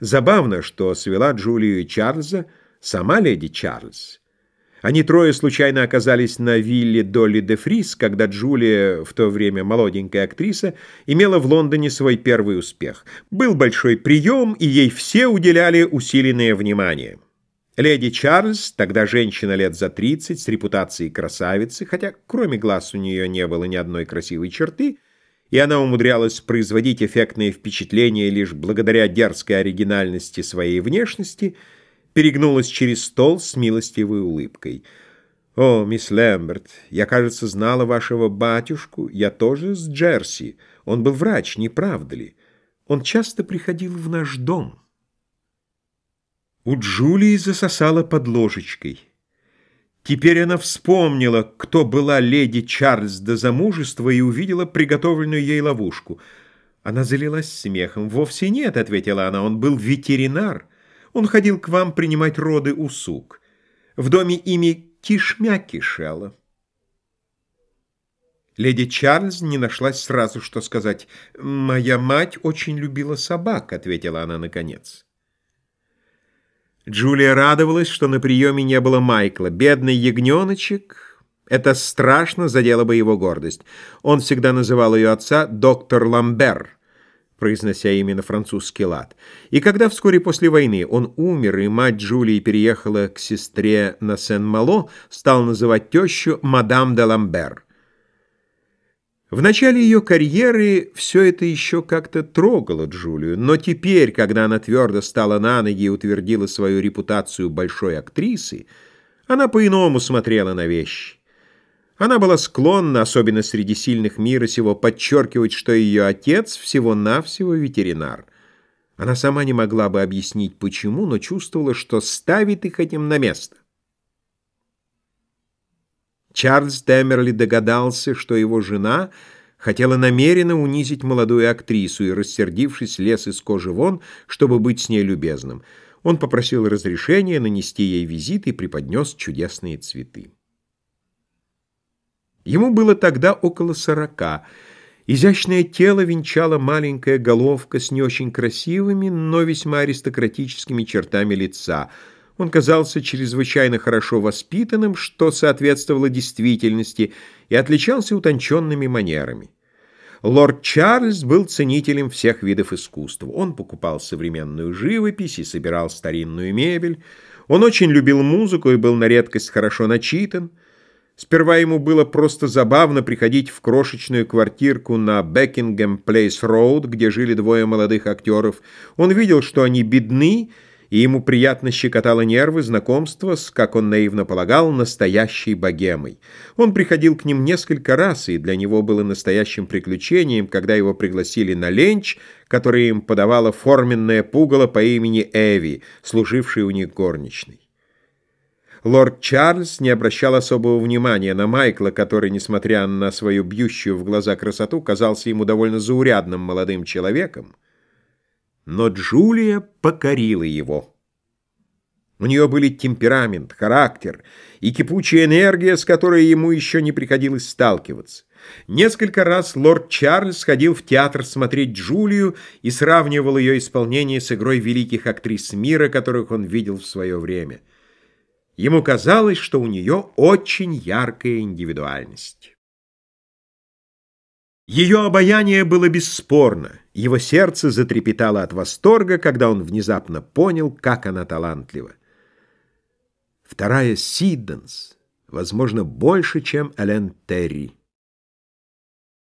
Забавно, что свела Джулию и Чарльза сама леди Чарльз. Они трое случайно оказались на вилле Долли де Фрис, когда Джулия, в то время молоденькая актриса, имела в Лондоне свой первый успех. Был большой прием, и ей все уделяли усиленное внимание. Леди Чарльз, тогда женщина лет за 30, с репутацией красавицы, хотя кроме глаз у нее не было ни одной красивой черты, и она умудрялась производить эффектные впечатления лишь благодаря дерзкой оригинальности своей внешности, перегнулась через стол с милостивой улыбкой. «О, мисс Лэмберт, я, кажется, знала вашего батюшку. Я тоже с Джерси. Он был врач, не правда ли? Он часто приходил в наш дом». У Джулии засосала под ложечкой. Теперь она вспомнила, кто была леди Чарльз до замужества и увидела приготовленную ей ловушку. Она залилась смехом. «Вовсе нет», — ответила она, — «он был ветеринар. Он ходил к вам принимать роды у сук. В доме ими кишмя кишела». Леди Чарльз не нашлась сразу, что сказать. «Моя мать очень любила собак», — ответила она наконец. Джулия радовалась, что на приеме не было Майкла. Бедный ягненочек... Это страшно задело бы его гордость. Он всегда называл ее отца доктор Ламбер, произнося именно французский лад. И когда вскоре после войны он умер, и мать Джулии переехала к сестре на Сен-Мало, стал называть тещу мадам де Ламбер. В начале ее карьеры все это еще как-то трогало Джулию, но теперь, когда она твердо стала на ноги и утвердила свою репутацию большой актрисы, она по-иному смотрела на вещи. Она была склонна, особенно среди сильных мира сего, подчеркивать, что ее отец всего-навсего ветеринар. Она сама не могла бы объяснить, почему, но чувствовала, что ставит их этим на место. Чарльз Темерли догадался, что его жена хотела намеренно унизить молодую актрису и, рассердившись, лез из кожи вон, чтобы быть с ней любезным. Он попросил разрешения нанести ей визит и преподнес чудесные цветы. Ему было тогда около сорока. Изящное тело венчала маленькая головка с не очень красивыми, но весьма аристократическими чертами лица — он казался чрезвычайно хорошо воспитанным, что соответствовало действительности, и отличался утонченными манерами. Лорд Чарльз был ценителем всех видов искусства. Он покупал современную живопись и собирал старинную мебель. Он очень любил музыку и был на редкость хорошо начитан. Сперва ему было просто забавно приходить в крошечную квартирку на Бекингем Плейс Роуд, где жили двое молодых актеров. Он видел, что они бедны, и ему приятно щекотало нервы знакомство с, как он наивно полагал, настоящей богемой. Он приходил к ним несколько раз, и для него было настоящим приключением, когда его пригласили на ленч, который им подавала форменная пугало по имени Эви, служившая у них горничной. Лорд Чарльз не обращал особого внимания на Майкла, который, несмотря на свою бьющую в глаза красоту, казался ему довольно заурядным молодым человеком. Но Джулия покорила его. У нее были темперамент, характер и кипучая энергия, с которой ему еще не приходилось сталкиваться. Несколько раз лорд Чарльз ходил в театр смотреть Джулию и сравнивал ее исполнение с игрой великих актрис мира, которых он видел в свое время. Ему казалось, что у нее очень яркая индивидуальность. Ее обаяние было бесспорно. Его сердце затрепетало от восторга, когда он внезапно понял, как она талантлива. Вторая Сидденс, возможно, больше, чем Элен Терри.